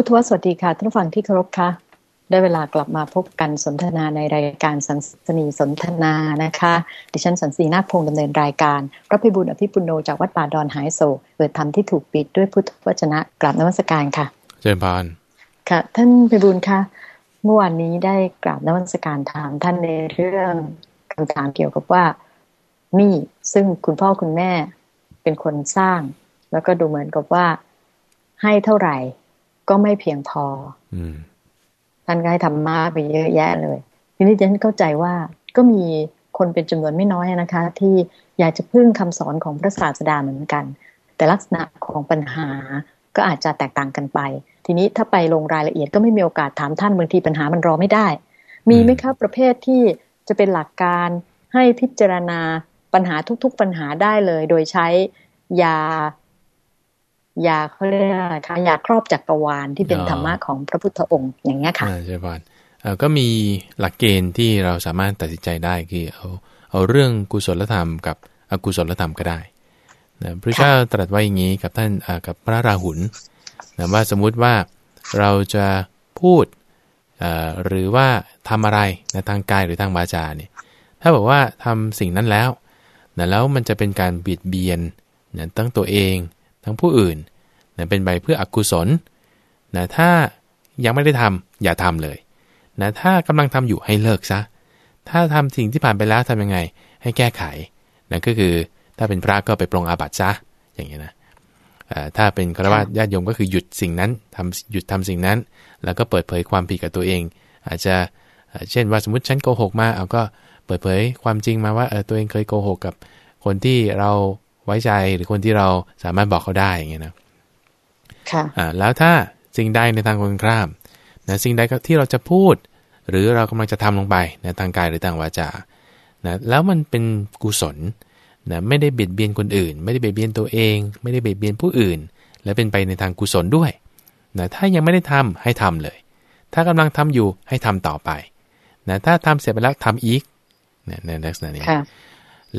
พุทธวสวัสดีค่ะท่านผู้ฟังที่เคารพค่ะได้เวลากลับมาพบกันสนทนาในรายการสันสนีสนทนานะคะ ดิฉันสันสีนาคพงศ์ดำเนินรายการพระพิบูลอภิปุโนจากวัดป่าดอนหายโศกเปิดธรรมที่ถูกปิดด้วยพุทธวจนะกราบนมัสการค่ะ เจริญพานค่ะ ท่านพิบูลคะเมื่อวานนี้ได้กราบนมัสการถามท่านในเรื่องคำถามเกี่ยวกับว่านี่ซึ่งคุณพ่อคุณแม่เป็นคนสร้าง แล้วก็ดูเหมือนกับว่าให้เท่าไหร่ ก็ไม่เพียงพออืมท่านก็ให้ธรรมะไปเยอะแยะเลย ทีนี้ฉันเข้าใจว่าก็มีคนเป็นจำนวนไม่น้อยนะคะ ที่อยากจะพึ่งคำสอนของพระศาสดาเหมือนกัน แต่ลักษณะของปัญหาก็อาจจะแตกต่างกันไป ทีนี้ถ้าไปลงรายละเอียดก็ไม่มีโอกาสถามท่านบางทีปัญหามันรอไม่ได้ มีไหมครับประเภทที่จะเป็นหลักการให้พิจารณาปัญหาทุกๆปัญหาได้เลย โดยใช้ยา ยาเขาเรียกอะไรคะยาครอบจักรวาลที่เป็นธรรมะของพระพุทธองค์อย่างเงี้ยค่ะอ่าเจริญพานเอ่อก็มีหลักเกณฑ์ที่เราสามารถตัดสินใจได้คือเอาเอาเรื่องกุศลธรรมกับอกุศลธรรมก็ได้นะพระเจ้าตรัสไว้อย่างนี้กับท่านอ่ากับพระราหุลนะว่าสมมุติว่าเราจะพูดเอ่อหรือว่าทำอะไรนะทางกายหรือทางวาจาเนี่ยถ้าบอกว่าทำสิ่งนั้นแล้วนะแล้วมันจะเป็นการเบียดเบียนนะทั้งตัวเองทั้งผู้อื่น นะเป็นไปเพื่ออกุศลนะถ้ายังไม่ได้ทำอย่าทำเลยนะถ้ากำลังทำอยู่ให้เลิกซะ ถ้าทำสิ่งที่ผ่านไปแล้วทำยังไง ให้แก้ไขนะก็คือถ้าเป็นพระก็ไปปรงอาบัติซะอย่างเงี้ยนะเอ่อถ้าเป็นฆราวาสญาติโยมก็คือหยุดสิ่งนั้นทำหยุดทำสิ่งนั้น แล้วก็เปิดเผยความผิดกับตัวเอง อาจจะเอ่อเช่นว่าสมมติฉันโกหกมาเอาก็เปิดเผยความจริงมาว่าเออตัวเองเคยโกหกกับคนที่เราไว้ใจหรือคนที่เราสามารถบอกเขาได้อย่างเงี้ยนะ ค่ะอ่าแล้วถ้าสิ่งใดในทางตรงข้ามนะสิ่งใดก็ที่เราจะพูด หรือเรากำลังจะทำลงไปในทางกายหรือทางวาจานะแล้วมันเป็นกุศลนะไม่ได้เบียดเบียนคนอื่น ไม่ได้เบียดเบียนตัวเอง ไม่ได้เบียดเบียนผู้อื่น และเป็นไปในทางกุศลด้วยนะถ้ายังไม่ได้ทำให้ทำเลย ถ้ากำลังทำอยู่ให้ทำต่อไปนะถ้าทำเสร็จไปแล้วทำอีกนะในลักษณะนี้ค่ะ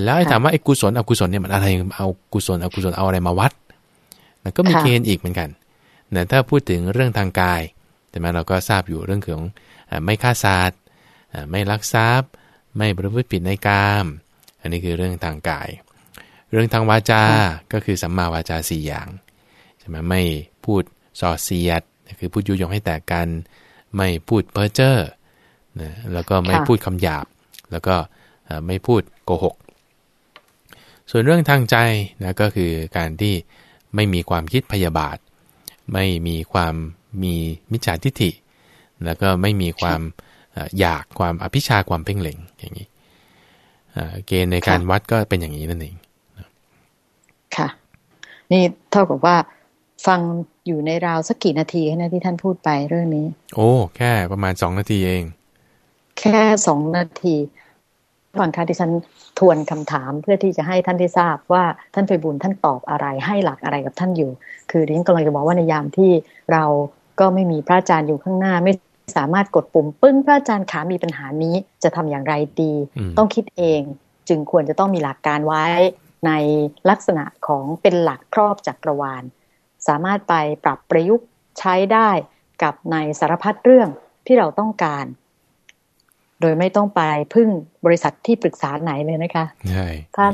แล้วไอ้ค่ะถามว่าไอ้กุศลอกุศลเนี่ยมันอะไรเอากุศลอกุศลเอาอะไรมาวัดมันก็มีค่ะเกณฑ์อีกเหมือนกัน นะถ้าพูดถึงเรื่องทางกาย แต่ไหมเราก็ทราบอยู่เรื่องของอ่าไม่ฆ่าสัตว์อ่าไม่ลักทรัพย์ ไม่ประพฤติผิดในกาม อันนี้คือเรื่องทางกาย เรื่องทางวาจาก็คือสัมมาวาจาสี่อย่างใช่ไหมไม่พูดส่อเสียดคือพูดยุยงให้แตกกัน ไม่พูดเพ้อเจ้อนะแล้วก็ไม่ค่ะพูดคำหยาบ แล้วก็เอ่อไม่พูดโกหก ส่วนเรื่องทางใจนะก็คือการที่ไม่มีความคิดพยาบาท ไม่มีความมีมิจฉาทิฏฐิ แล้วก็ไม่มีความเอ่ออยากความอภิชาความเพ่งเล็งอย่างนี้เอ่อเกณฑ์ในการค่ะวัดก็เป็นอย่างนี้นั่นเองค่ะ นี่เท่ากับว่าฟังอยู่ในราวสักกี่นาทีนะที่ท่านพูดไปเรื่องนี้ โอ้ แค่ประมาณสองนาทีเอง แค่สองนาที ฟังคะที่ฉันทวนคำถามเพื่อที่จะให้ท่านได้ทราบว่าท่านไพบุญท่านตอบอะไรให้หลักอะไรกับท่านอยู่ คือดิฉันกำลังจะบอกว่าในยามที่เราก็ไม่มีพระอาจารย์อยู่ข้างหน้า ไม่สามารถกดปุ่มปึ้งพระอาจารย์ขามีปัญหานี้จะทำอย่างไรดีอืมต้องคิดเอง จึงควรจะต้องมีหลักการไว้ในลักษณะของเป็นหลักครอบจักรวาล สามารถไปปรับประยุกต์ใช้ได้กับในสารพัดเรื่องที่เราต้องการ โดยไม่ต้องไปพึ่งบริษัทที่ปรึกษาไหนเลยนะคะใช่ท่าน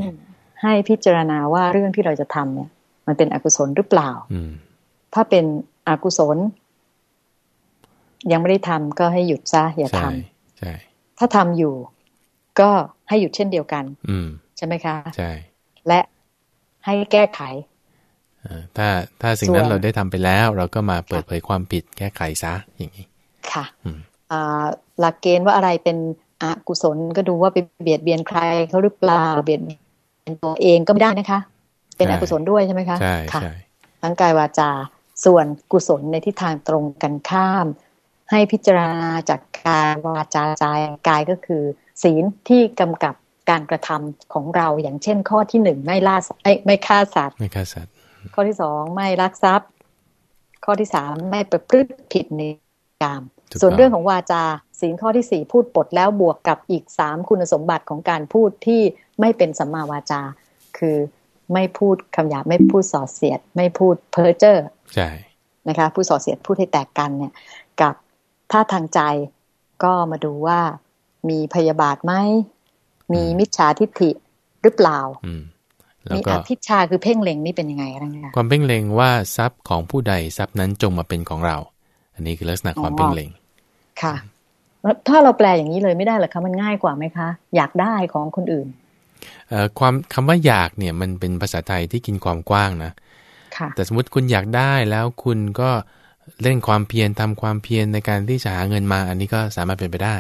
ให้พิจารณาว่าเรื่องที่เราจะทำเนี่ย มันเป็นอกุศลหรือเปล่าอืมถ้าเป็นอกุศล ยังไม่ได้ทำก็ให้หยุดซะอย่าใช่ทำใช่ถ้าทำอยู่ ก็ให้หยุดเช่นเดียวกันอืมใช่ไหมคะใช่และให้แก้ไขเอ่อถ้าถ้าสิ่งนั้นส่วนเราได้ทำไปแล้ว เราก็มาเปิดเผยความผิดแก้ไขซะอย่างนี้ค่ะอืมอ่า หลักเกณฑ์ว่าอะไรเป็นอกุศลก็ดูว่าไปเบียดเบียนใครเขาหรือเปล่าเบียดเบียนตัวเองก็ไม่ได้นะคะ เป็นอกุศลด้วยใช่ไหมคะใช่ค่ะใช่ทั้งกายวาจาส่วนกุศลในทิศทางตรงกันข้าม ให้พิจารณาจากกายวาจาใจกายก็คือ ศีลที่กำกับการกระทำของเราอย่างเช่น ข้อที่หนึ่งไม่ล่าสัตว์เอ้ยไม่ฆ่าสัตว์ไม่ฆ่าสัตว์ ข้อที่สองไม่ลักทรัพย์ ข้อที่สามไม่ประพฤติผิดในกามถูก ส่วนต้เรื่องของวาจาศีลข้อที่สี่พูดปดแล้วบวกกับอีกสามคุณสมบัติของการพูดที่ไม่เป็นสัมมาวาจา คือไม่พูดคำหยาบไม่พูดส่อเสียด ไม่พูดเพ้อเจ้อใช่นะคะผู้ส่อเสียดพูดให้แตกกันเนี่ย กับถ้าทางใจก็มาดูว่ามีพยาบาทไหมมีมิจฉาทิฏฐิหรือเปล่าอืมมีอภิชาคือเพ่งเล็งนี่เป็นยังไงอะไรเงี้ยความเพ่งเล็งว่าทรัพย์ของผู้ใดทรัพย์นั้นจงมาเป็นของเรา อันนี้คือลักษณะความเพ่งเล็งค่ะถ้าเราแปลอย่างนี้เลยไม่ได้หรอคะมันง่ายกว่าไหมคะ อยากได้ของคนอื่นเอ่อความคำว่าอยากเนี่ยมันเป็นภาษาไทยที่กินความกว้างนะค่ะแต่สมมติคุณอยากได้แล้วคุณก็เล่นความเพียรทำความเพียรในการที่จะหาเงินมา อันนี้ก็สามารถเป็นไปได้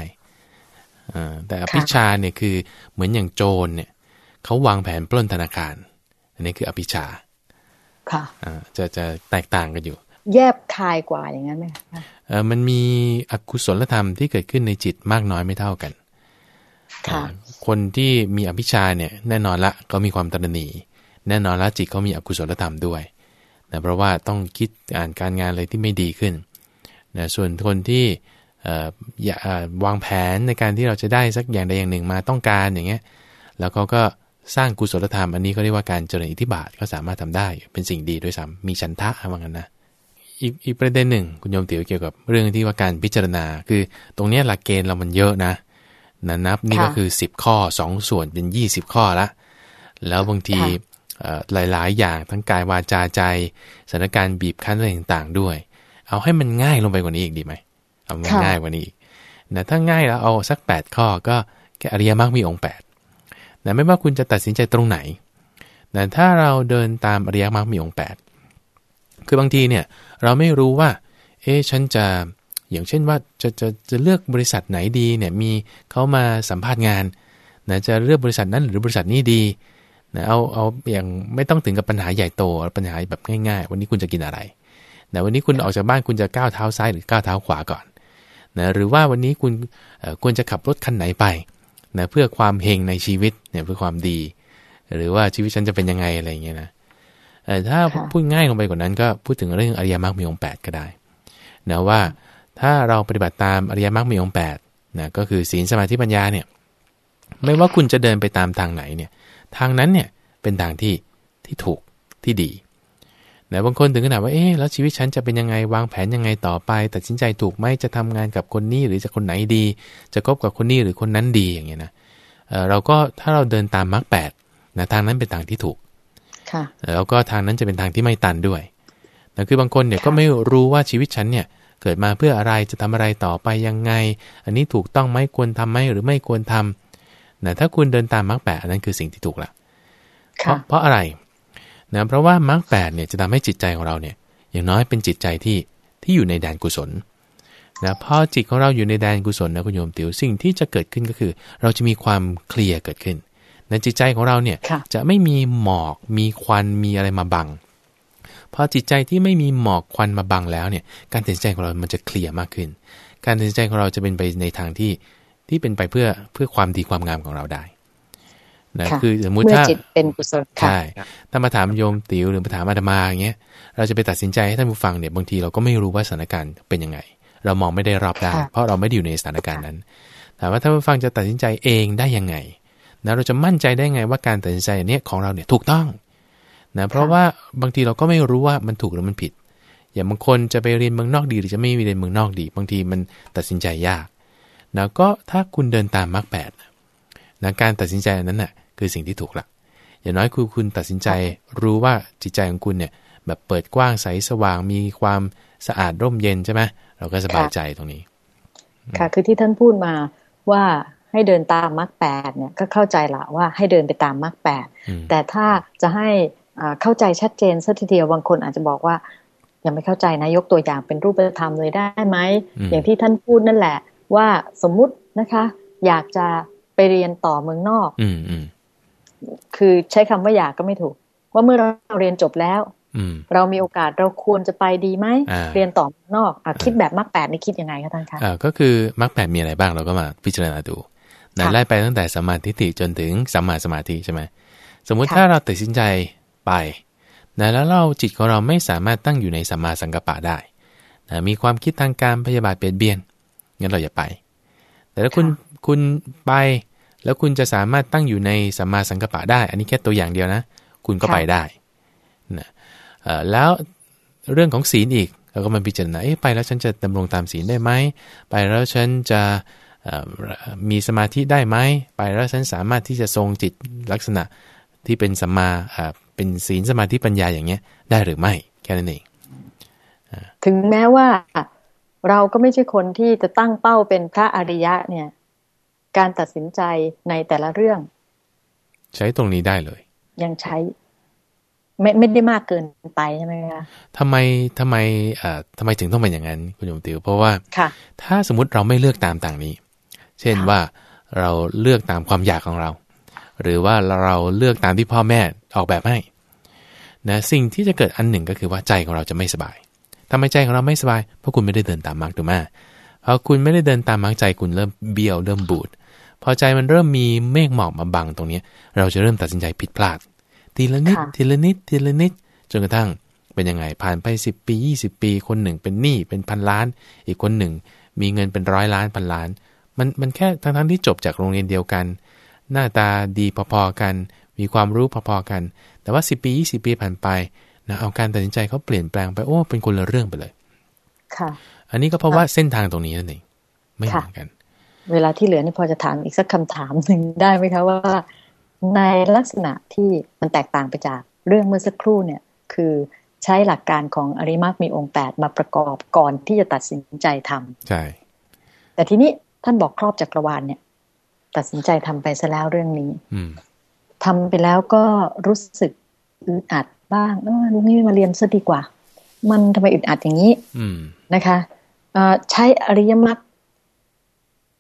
อ่าแต่อภิชาเนี่ยคือเหมือนอย่างโจรเนี่ยเขาวางแผนปล้นธนาคาร อันนี้คืออภิชาค่ะอ่าจะจะแตกต่างกันอยู่ แยบคายกว่าอย่างนั้นไหมคะเออมันมีอกุศลธรรมที่เกิดขึ้นในจิตมากน้อยไม่เท่ากัน ค่ะ คนที่มีอภิชาเนี่ย แน่นอนละก็มีความตระหนี่แน่นอนละจิตเขามีอกุศลธรรมด้วยนะเพราะว่าต้องคิดอ่านการงานอะไรที่ไม่ดีขึ้นนะส่วนคนที่เอ่ออย่าเอ่อวางแผนในการที่เราจะได้สักอย่างใดอย่างหนึ่งมาต้องการอย่างเงี้ย แล้วเขาก็สร้างกุศลธรรมอันนี้ก็เรียกว่าการเจริญอิทธิบาทก็สามารถทำได้เป็นสิ่งดีด้วยซ้ำมีฉันทะว่างั้นนะ อีกอีกประเด็นหนึ่ง คุณโยมติ๋วเกี่ยวกับเรื่องที่ว่าการพิจารณา คือตรงเนี้ยหลักเกณฑ์เรามันเยอะนะนะนับนี่ก็คือ 10 ข้อ 2 ส่วนเป็น 20 ข้อละ แล้วบางทีเอ่อหลายๆ อย่างทั้งกายวาจาใจสถานการณ์บีบคั้นอะไรต่างๆด้วย เอาให้มันง่ายลงไปกว่านี้อีกดีไหมเอามันค่ะง่ายกว่านี้อีกนะถ้าง่ายแล้วเอาสัก 8 ข้อก็แค่อริยมรรคมีองค์8นะไม่ว่าคุณจะตัดสินใจตรงไหนนะถ้าเราเดินตามอริยมรรคมีองค์8 คือบางทีเนี่ยเราไม่รู้ว่า เอ๊ะฉันจะอย่างเช่นว่าจะจะจะเลือกบริษัทไหนดีเนี่ยมีเขามาสัมภาษณ์งานนะจะเลือกบริษัทนั้นหรือบริษัทนี้ดีนะเอาเอาอย่างไม่ต้องถึงกับปัญหาใหญ่โตเอปัญหาแบบง่ายๆ วันนี้คุณจะกินอะไรนะวันนี้คุณออกจากบ้านคุณจะก้าวเท้าซ้ายหรือก้าวเท้าขวาก่อนนะหรือว่าวันนี้คุณควรจะขับรถคันไหนไปนะเพื่อความเฮงในชีวิตเนี่ยเพื่อความดี หรือว่าชีวิตฉันจะเป็นยังไงอะไรอย่างเงี้ยนะ เอ่อถ้าค่ะพูดง่ายลงไปกว่านั้นก็พูดถึงเรื่องอริยมรรคมีองค์8ก็ได้นะว่าถ้าเราปฏิบัติตามอริยมรรคมีองค์8นะก็คือศีลสมาธิปัญญาเนี่ยไม่ว่าคุณจะเดินไปตามทางไหนเนี่ยทางนั้นเนี่ยเป็นทางที่ที่ถูกที่ดีนะบางคนถึงขนาดว่าเอ๊ะแล้วชีวิตฉันจะเป็นยังไงวางแผนยังไงต่อไปตัดสินใจถูกไหมจะทำงานกับคนนี้หรือจะคนไหนดี จะคบกับคนนี้หรือคนนั้นดีอย่างเงี้ยนะเอ่อเราก็ถ้าเราเดินตามมรรคแปดนะทางนั้นเป็นทางที่ถูกค่ะ แล้วก็ทางนั้นจะเป็นทางที่ไม่ตันด้วยนะคือบางคนเนี่ยก็ไม่รู้ว่าชีวิตฉันเนี่ยเกิดมาเพื่ออะไรจะทำอะไรต่อไปยังไง อันนี้ถูกต้องไหมควรทำไหมหรือไม่ควรทำนะถ้าคุณเดินตามมรรคแปดอันนั้นคือสิ่งที่ถูกละเพค่ะราะเพราะอะไรนะเพราะว่ามรรคแปดเนี่ยจะทำให้จิตใจของเราเนี่ย อย่างน้อยเป็นจิตใจที่ที่อยู่ในแดนกุศลนะพอจิตของเราอยู่ในแดนกุศลนะคุณโยมติวสิ่งที่จะเกิดขึ้นก็คือ เราจะมีความเคลียร์เกิดขึ้น ในจิตใจของเราเนี่ยค่ะจะไม่มีหมอกมีควันมีอะไรมาบังพอจิตใจที่ไม่มีหมอกควันมาบังแล้วเนี่ย การตัดสินใจของเรามันจะเคลียร์มากขึ้น การตัดสินใจของเราจะเป็นไปในทางที่ที่เป็นไปเพื่อเพื่อความดีความงามของเราได้นะค่ะคือสมมุติเมื่อถ้าจิตเป็นกุศลค่ะใช่ถ้ามาถามโยมติ๋วหรือมาถามอาตมาอย่างเงี้ยเราจะไปตัดสินใจให้ท่านผู้ฟังเนี่ยบางทีเราก็ไม่รู้ว่าสถานการณ์เป็นยังไง เรามองไม่ได้รอบด้านค่ะเพราะเราไม่ได้อยู่ในสถานการณ์นั้นถามว่าท่านผู้ฟังจะตัดสินใจเองได้ยังไง นะเราจะมั่นใจได้ไงว่าการตัดสินใจอันเนี้ยของเราเนี่ยถูกต้องนะเพราะว่าบางทีเราก็ไม่รู้ว่ามันถูกหรือมันผิด อย่างบางคนจะไปเรียนเมืองนอกดีหรือจะไม่เรียนเมืองนอกดี บางทีมันตัดสินใจยากนะก็ถ้าคุณเดินตามมรรคแปดนะการตัดสินใจอันนั้นน่ะคือสิ่งที่ถูกละอย่างน้อยคือคุณตัดสินใจรู้ว่าจิตใจของคุณเนี่ยแบบเปิดกว้างใสสว่างมีความสะอาดร่มเย็นใช่ไหมเราก็สบายใจตรงนี้ ค่ะ คือที่ท่านพูดมาว่า ให้เดินตามมรรคแปดเนี่ยก็เข้าใจละว่าให้เดินไปตามมรรคแปดอืมแต่ถ้าจะให้อ่าเข้าใจชัดเจนสักทีเดียวบางคนอาจจะบอกว่ายังไม่เข้าใจนะยกตัวอย่างเป็นรูปธรรมเลยได้ไหมอืมอย่างที่ท่านพูดนั่นแหละ ว่าสมมุตินะคะ อยากจะไปเรียนต่อเมืองนอกอืมอืมคือใช้คำว่าอยากก็ไม่ถูก ว่าเมื่อเราเรียนจบแล้วอืมเรามีโอกาสเราควรจะไปดีไหมอ่าเรียนต่อเมืองนอกอะคิดแบบมรรคแปดนี่คิดยังไงคะท่านคะอ่าก็คือมรรคแปดมีอะไรบ้างเราก็มาพิจารณาดู นะค่ะไล่ไปตั้งแต่สัมมาทิฏฐิจนถึงสัมมาสมาธิใช่ไหมสมมุติค่ะถ้าเราตัดสินใจไปนะแล้วเราจิตของเราไม่สามารถตั้งอยู่ในสัมมาสังกัปปะได้นะมีความคิดทางการพยาบาทเบียดเบียนงั้นเราอย่าไป แต่ถ้าคุณคุณไปแล้วคุณจะสามารถตั้งอยู่ในสัมมาสังกัปปะได้ อันนี้แค่ตัวอย่างเดียวนะ คุณก็ค่ะไปได้นะเอ่อแล้วเรื่องของศีลอีกแล้วก็มาพิจารณาเอ๊ะไปแล้วฉันจะดำรงตามศีลได้ไหมไปแล้วฉันจะ มีสมาธิได้ไหมไปแล้วฉันสามารถที่จะทรงจิตลักษณะที่เป็นสัมมาเป็นศีลสมาธิปัญญาอย่างเงี้ยได้หรือไม่แค่นั้นเองถึงแม้ว่าเราก็ไม่ใช่คนที่จะตั้งเป้าเป็นพระอริยะเนี่ย การตัดสินใจในแต่ละเรื่อง ใช้ตรงนี้ได้เลย ยังใช้ ไม่ไม่ได้มากเกินไปใช่ไหมคะทำไมทำไมอ่าทำไมถึงต้องเป็นอย่างนั้นคุณโยมติวเพราะว่าค่ะ ถ้าสมมติเราไม่เลือกตามต่างนี้ เช่นว่าเราเลือกตามความอยากของเรา หรือว่าเราเลือกตามที่พ่อแม่ออกแบบให้นะสิ่งที่จะเกิดอันหนึ่งก็คือว่าใจของเราจะไม่สบายทำไมใจของเราไม่สบาย เพราะคุณไม่ได้เดินตามมรรคถูกไหมพอคุณไม่ได้เดินตามมรรคใจคุณเริ่มเบี้ยวเริ่มบูดพอใจมันเริ่มมีเมฆหมอกมาบังตรงนี้ เราจะเริ่มตัดสินใจผิดพลาด ทีละนิด ทีละนิด ทีละนิด จนกระทั่งเป็นยังไง ผ่านไป 10 ปี 20 ปี คนหนึ่งเป็นหนี้เป็นพันล้าน อีกคนหนึ่ง มีเงินเป็นร้อยล้านพันล้าน มันมันแค่ทั้งทั้งที่จบจากโรงเรียนเดียวกัน หน้าตาดีพอๆกัน มีความรู้พอๆกัน แต่ว่า 10 ปี 20 ปีผ่านไปนะเอาการตัดสินใจเขาเปลี่ยนแปลงไปโอ้เป็นคนละเรื่องไปเลย ค่ะ อันนี้ก็เพราะว่าเส้นทางตรงนี้นั่นเองไม่เหมือนกัน เวลาที่เหลือนี่พอจะถามอีกสักคำถามหนึ่งได้ไหมคะว่า ในลักษณะที่มันแตกต่างไปจากเรื่องเมื่อสักครู่เนี่ย คือใช้หลักการของอริมักมีองค์แปดมาประกอบก่อนที่จะตัดสินใจทำใช่แต่ทีนี้ ท่านบอกครอบจักรวาลเนี่ย ตัดสินใจทำไปซะแล้วเรื่องนี้ อืทำไปแล้วก็รู้สึกอึดอัดบ้างเออลูกนี่มาเรียนซะดีกว่า มันทำไมอึดอัดอย่างนี้นะคะใช้อริยมรรค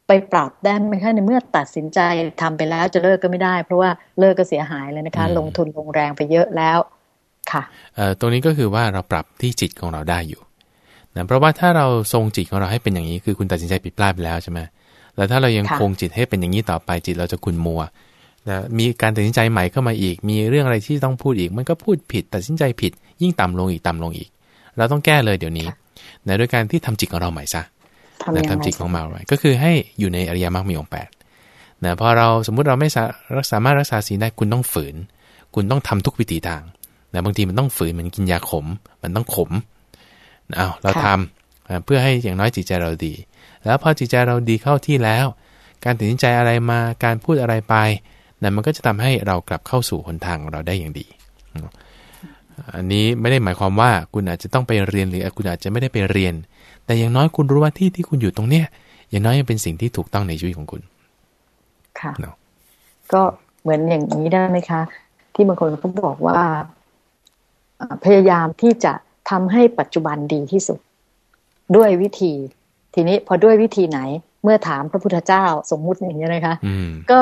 ไปปรับได้ไหมคะในเมื่อตัดสินใจทำไปแล้วจะเลิกก็ไม่ได้ เพราะว่าเลิกก็เสียหายเลยนะคะ ลงทุนลงแรงไปเยอะแล้วค่ะตรงนี้ก็คือว่าเราปรับที่จิตของเราได้อยู่ นะเพราะว่าถ้าเราทรงจิตของเราให้เป็นอย่างนี้คือคุณตัดสินใจผิดพลาดไปแล้วใช่ไหมแล้วถ้าเรายังคงจิตให้เป็นอย่างนี้ต่อไปจิตเราจะขุนมัวนะมีการตัดสินใจใหม่เข้ามาอีก มีเรื่องอะไรที่ต้องพูดอีก มันก็พูดผิด ตัดสินใจผิด ยิ่งต่ำลงอีกต่ำลงอีก เราต้องแก้เลยเดี๋ยวนี้นะด้วยการที่ทำจิตของเราใหม่ซะนะทำจิตของเราไว้ก็คือให้อยู่ในอริยมรรคมีองค์แปดนะพอเราสมมุติเราไม่สามารถรักษาศีลได้คุณต้องฝืน คุณต้องทำทุกวิถีทางนะบางทีมันต้องฝืนเหมือนกินยาขม มันต้องขม เอาเราทำเพื่อให้อย่างน้อยจิตใจเราดี แล้วพอจิตใจเราดีเข้าที่แล้ว การตัดสินใจอะไรมาการพูดอะไรไปนั่นมันก็จะทำให้เรากลับเข้าสู่หนทางเราได้อย่างดี อันนี้ไม่ได้หมายความว่าคุณอาจจะต้องไปเรียนหรือคุณอาจจะไม่ได้ไปเรียน แต่อย่างน้อยคุณรู้ว่าที่ที่คุณอยู่ตรงเนี้ยอย่างน้อยยังเป็นสิ่งที่ถูกต้องในชีวิตของคุณ ค่ะก็เหมือนอย่างนี้ได้ไหมคะ ที่บางคนเขาบอกว่า พยายามที่จะ ทำให้ปัจจุบันดีที่สุด ด้วยวิธี ทีนี้พอด้วยวิธีไหน เมื่อถามพระพุทธเจ้าสมมุติอย่างนี้นะคะก็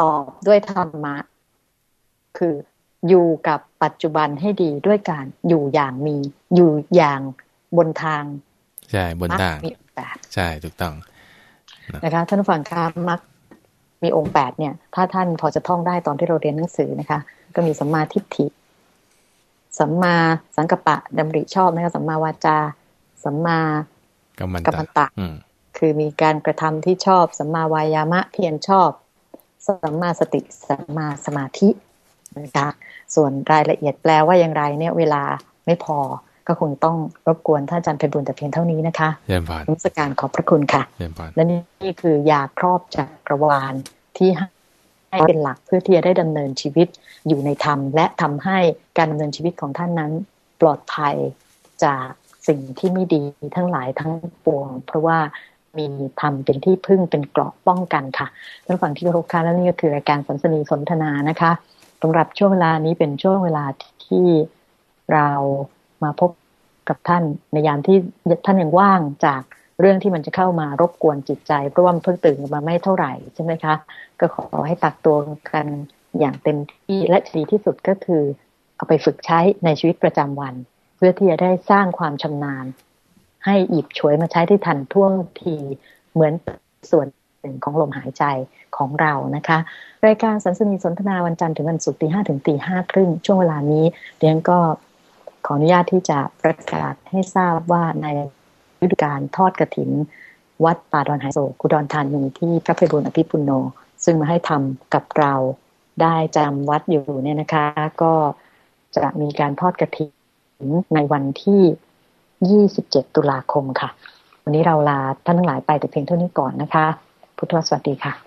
ตอบด้วยธรรมะ คืออยู่กับปัจจุบันให้ดีด้วยการอยู่อย่างมี อยู่อย่างบนทาง ใช่บนทางมีแปดใช่ถูกต้องนะคะท่านฟังคามักมีองค์แปดเนี่ย ถ้าท่านพอจะท่องได้ตอนที่เราเรียนหนังสือนะคะ ก็มีสัมมาทิฏฐิ สัมมาสังกปะดำริชอบนะคะสัมมาวาจา สัมมากัมมันตะคือมีการกระทำที่ชอบ สัมมาวายามะเพียรชอบ สัมมาสติสัมมาสมาธินะคะส่วนรายละเอียดแปลว่าอย่างไรเนี่ยเวลาไม่พอก็คงต้องรบกวนท่านอาจารย์เพบุญแต่เพียงเท่านี้นะคะเยี่ยมผ่านรัชการขอบพระคุณค่ะเยี่ยมผ่านและนี่คือ ยาครอบจักรวาลที่ ให้เป็นหลักเพื่อที่จะได้ดำเนินชีวิตอยู่ในธรรม และทำให้การดำเนินชีวิตของท่านนั้น ปลอดภัยจากสิ่งที่ไม่ดีทั้งหลายทั้งปวง เพราะว่ามีธรรมเป็นที่พึ่งเป็นเกราะป้องกันค่ะท่านฝั่งที่เคารพค่ะและนี่ก็คือรายการสันสนีสนทนานะคะสำหรับช่วงเวลานี้เป็นช่วงเวลาที่เรามาพบกับท่านในยามที่ท่านยังว่างจาก เรื่องที่มันจะเข้ามารบกวนจิตใจ เพราะว่ามันเพิ่งตื่นมาไม่เท่าไหร่ใช่ไหมคะ ก็ขอให้ตักตัวกันอย่างเต็มที่และดีที่สุดก็คือ เอาไปฝึกใช้ในชีวิตประจำวัน เพื่อที่จะได้สร้างความชำนาญ ให้หยิบฉวยมาใช้ได้ทันท่วงทีเหมือนส่วนหนึ่งของลมหายใจของเรานะคะ รายการสันสนีสนทนาวันจันทร์ถึงวันศุกร์ตีห้าถึงตีห้าครึ่งช่วงเวลานี้เรียนก็ขออนุญาตที่จะประกาศให้ทราบว่าใน ฤดูการทอดกระถิน วัดป่าดอนไฮโซกุดอนธานีที่พระเพบุญอภิปุโน ซึ่งมาให้ทำกับเราได้จำวัดอยู่เนี่ยนะคะ ก็จะมีการทอดกระถินในวันที่ 27 ตุลาคมค่ะ วันนี้เราลาท่านทั้งหลายไปแต่เพียงเท่านี้ก่อนนะคะ พุทธวสวัสดีค่ะ